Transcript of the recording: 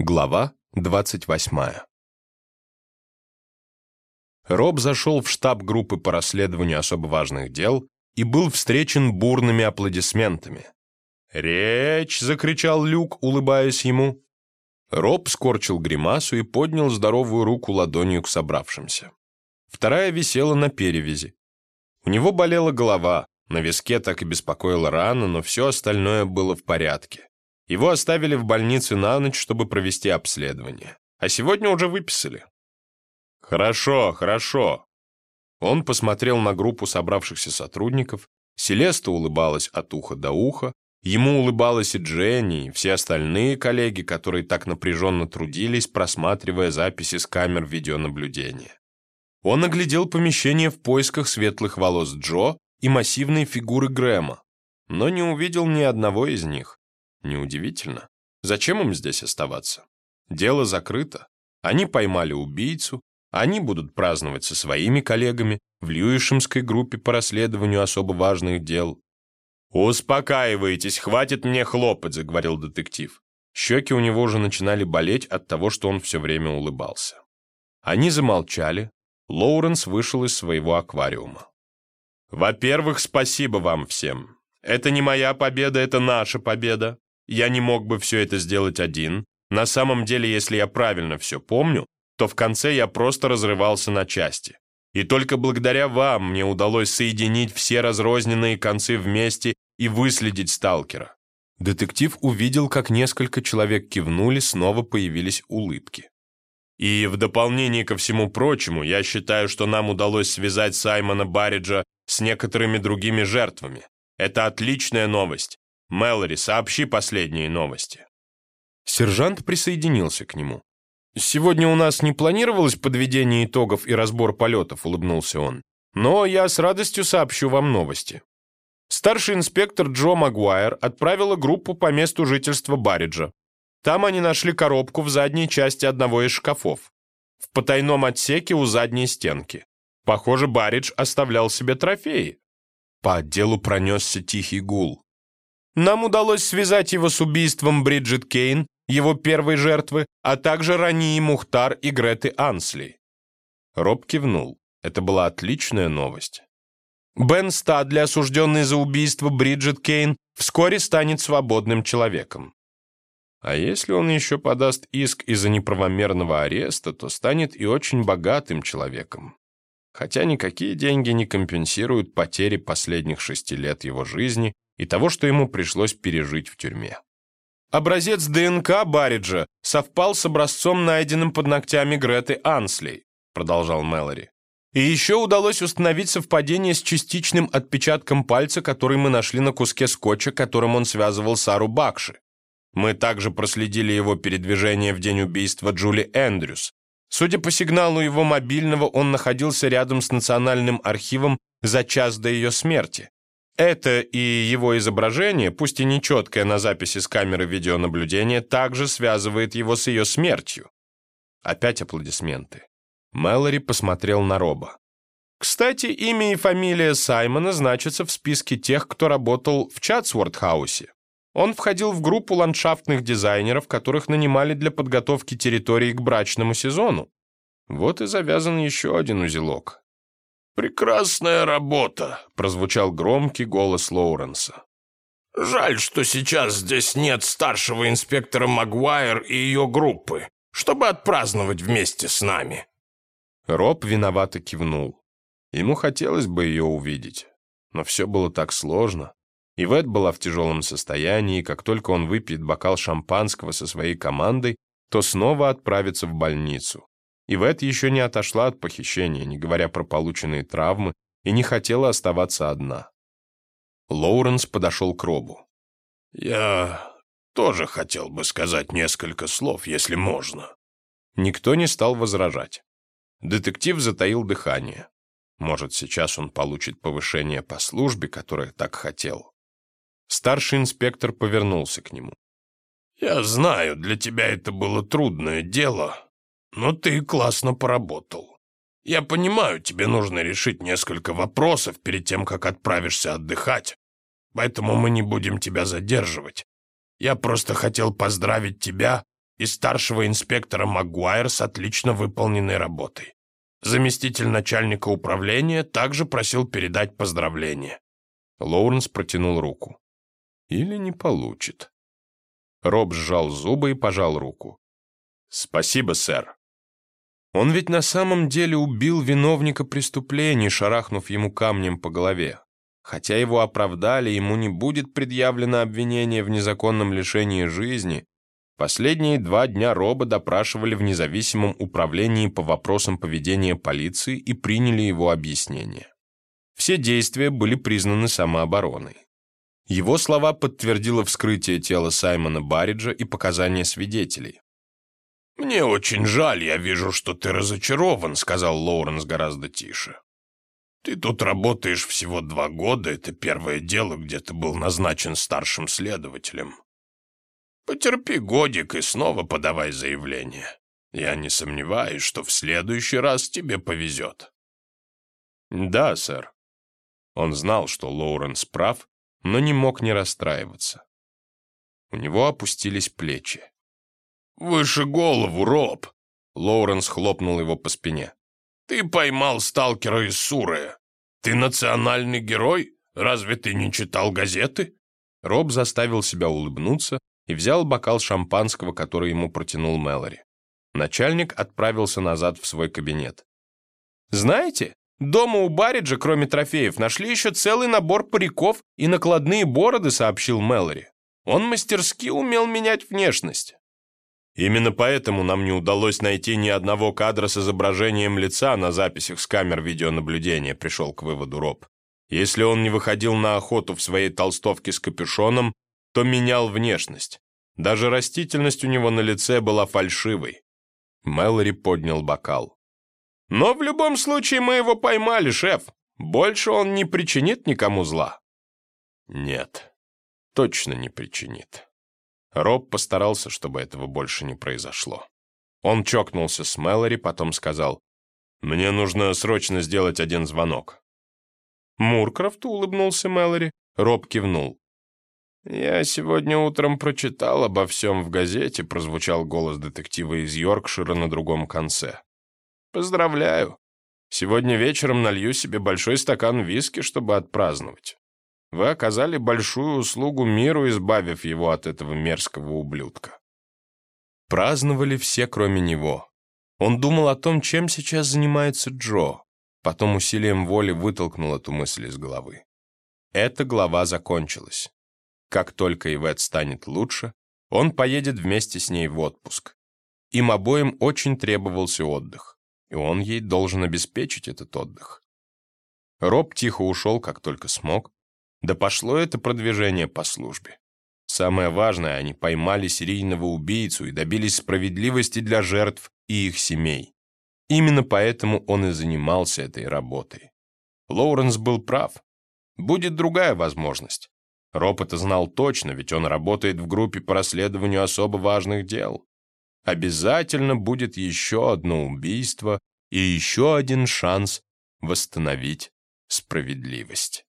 Глава 28 Роб зашел в штаб группы по расследованию особо важных дел и был встречен бурными аплодисментами. «Речь!» — закричал Люк, улыбаясь ему. Роб скорчил гримасу и поднял здоровую руку ладонью к собравшимся. Вторая висела на перевязи. У него болела голова, на виске так и беспокоила рана, но все остальное было в порядке. Его оставили в больнице на ночь, чтобы провести обследование. А сегодня уже выписали. «Хорошо, хорошо». Он посмотрел на группу собравшихся сотрудников. Селеста улыбалась от уха до уха. Ему улыбалась и Дженни, и все остальные коллеги, которые так напряженно трудились, просматривая записи с камер видеонаблюдения. Он оглядел помещение в поисках светлых волос Джо и массивной фигуры Грэма, но не увидел ни одного из них. Неудивительно. Зачем им здесь оставаться? Дело закрыто. Они поймали убийцу, они будут праздновать со своими коллегами в Льюишемской группе по расследованию особо важных дел. «Успокаивайтесь, хватит мне хлопать», — заговорил детектив. Щеки у него уже начинали болеть от того, что он все время улыбался. Они замолчали. Лоуренс вышел из своего аквариума. «Во-первых, спасибо вам всем. Это не моя победа, это наша победа. Я не мог бы все это сделать один. На самом деле, если я правильно все помню, то в конце я просто разрывался на части. И только благодаря вам мне удалось соединить все разрозненные концы вместе и выследить сталкера. Детектив увидел, как несколько человек кивнули, снова появились улыбки. И в дополнение ко всему прочему, я считаю, что нам удалось связать Саймона Барриджа с некоторыми другими жертвами. Это отличная новость. Мэлори, сообщи последние новости». Сержант присоединился к нему. «Сегодня у нас не планировалось подведение итогов и разбор полетов», — улыбнулся он. «Но я с радостью сообщу вам новости. Старший инспектор Джо Магуайр отправила группу по месту жительства Барриджа. Там они нашли коробку в задней части одного из шкафов. В потайном отсеке у задней стенки. Похоже, Барридж оставлял себе трофеи. По отделу пронесся тихий гул. Нам удалось связать его с убийством Бриджит Кейн, его первой жертвы, а также Рании Мухтар и Греты Ансли. Роб кивнул. Это была отличная новость. Бен Стадли, осужденный за убийство Бриджит Кейн, вскоре станет свободным человеком. А если он еще подаст иск из-за неправомерного ареста, то станет и очень богатым человеком. Хотя никакие деньги не компенсируют потери последних шести лет его жизни и того, что ему пришлось пережить в тюрьме. Образец ДНК Барриджа совпал с образцом, найденным под ногтями Греты Ансли, продолжал Мэлори. И еще удалось установить совпадение с частичным отпечатком пальца, который мы нашли на куске скотча, которым он связывал Сару Бакши. Мы также проследили его передвижение в день убийства Джули Эндрюс. Судя по сигналу его мобильного, он находился рядом с Национальным архивом за час до ее смерти. Это и его изображение, пусть и нечеткое на записи с камеры видеонаблюдения, также связывает его с ее смертью. Опять аплодисменты. Мэлори посмотрел на Роба. Кстати, имя и фамилия Саймона значатся в списке тех, кто работал в Чатсвордхаусе. Он входил в группу ландшафтных дизайнеров, которых нанимали для подготовки территории к брачному сезону. Вот и завязан еще один узелок. «Прекрасная работа», — прозвучал громкий голос Лоуренса. «Жаль, что сейчас здесь нет старшего инспектора Магуайр и ее группы, чтобы отпраздновать вместе с нами». Роб виновато кивнул. Ему хотелось бы ее увидеть, но все было так сложно. Ивет была в тяжелом состоянии, и как только он выпьет бокал шампанского со своей командой, то снова отправится в больницу. Ивет еще не отошла от похищения, не говоря про полученные травмы, и не хотела оставаться одна. Лоуренс подошел к Робу. «Я тоже хотел бы сказать несколько слов, если можно». Никто не стал возражать. Детектив затаил дыхание. Может, сейчас он получит повышение по службе, которое так хотел. Старший инспектор повернулся к нему. «Я знаю, для тебя это было трудное дело, но ты классно поработал. Я понимаю, тебе нужно решить несколько вопросов перед тем, как отправишься отдыхать, поэтому мы не будем тебя задерживать. Я просто хотел поздравить тебя и старшего инспектора Магуайр с отлично выполненной работой. Заместитель начальника управления также просил передать поздравления. Лоуренс протянул руку. Или не получит. Роб сжал зубы и пожал руку. «Спасибо, сэр». Он ведь на самом деле убил виновника преступлений, шарахнув ему камнем по голове. Хотя его оправдали, ему не будет предъявлено обвинение в незаконном лишении жизни. Последние два дня Роба допрашивали в независимом управлении по вопросам поведения полиции и приняли его объяснение. Все действия были признаны самообороной. Его слова подтвердило вскрытие тела Саймона Барриджа и показания свидетелей. «Мне очень жаль, я вижу, что ты разочарован», — сказал Лоуренс гораздо тише. «Ты тут работаешь всего два года, это первое дело, где ты был назначен старшим следователем. Потерпи годик и снова подавай заявление. Я не сомневаюсь, что в следующий раз тебе повезет». «Да, сэр». Он знал, что Лоуренс прав, но не мог не расстраиваться. У него опустились плечи. «Выше голову, Роб!» Лоуренс хлопнул его по спине. «Ты поймал сталкера из Суры. Ты национальный герой? Разве ты не читал газеты?» Роб заставил себя улыбнуться и взял бокал шампанского, который ему протянул Мэлори. Начальник отправился назад в свой кабинет. «Знаете, Дома у Барриджа, кроме трофеев, нашли еще целый набор париков и накладные бороды, сообщил Мэлори. Он мастерски умел менять внешность. Именно поэтому нам не удалось найти ни одного кадра с изображением лица на записях с камер видеонаблюдения, пришел к выводу Роб. Если он не выходил на охоту в своей толстовке с капюшоном, то менял внешность. Даже растительность у него на лице была фальшивой. Мэлори поднял бокал. Но в любом случае мы его поймали, шеф. Больше он не причинит никому зла. Нет, точно не причинит. Роб постарался, чтобы этого больше не произошло. Он чокнулся с Мэлори, потом сказал, «Мне нужно срочно сделать один звонок». Муркрофт улыбнулся Мэлори, Роб кивнул. «Я сегодня утром прочитал обо всем в газете», прозвучал голос детектива из Йоркшира на другом конце. Поздравляю. Сегодня вечером налью себе большой стакан виски, чтобы отпраздновать. Вы оказали большую услугу миру, избавив его от этого мерзкого ублюдка. Праздновали все, кроме него. Он думал о том, чем сейчас занимается Джо. Потом усилием воли вытолкнул эту мысль из головы. Эта глава закончилась. Как только Ивет станет лучше, он поедет вместе с ней в отпуск. Им обоим очень требовался отдых и он ей должен обеспечить этот отдых. Роб тихо ушел, как только смог. Да пошло это продвижение по службе. Самое важное, они поймали серийного убийцу и добились справедливости для жертв и их семей. Именно поэтому он и занимался этой работой. Лоуренс был прав. Будет другая возможность. Роб это знал точно, ведь он работает в группе по расследованию особо важных дел обязательно будет еще одно убийство и еще один шанс восстановить справедливость.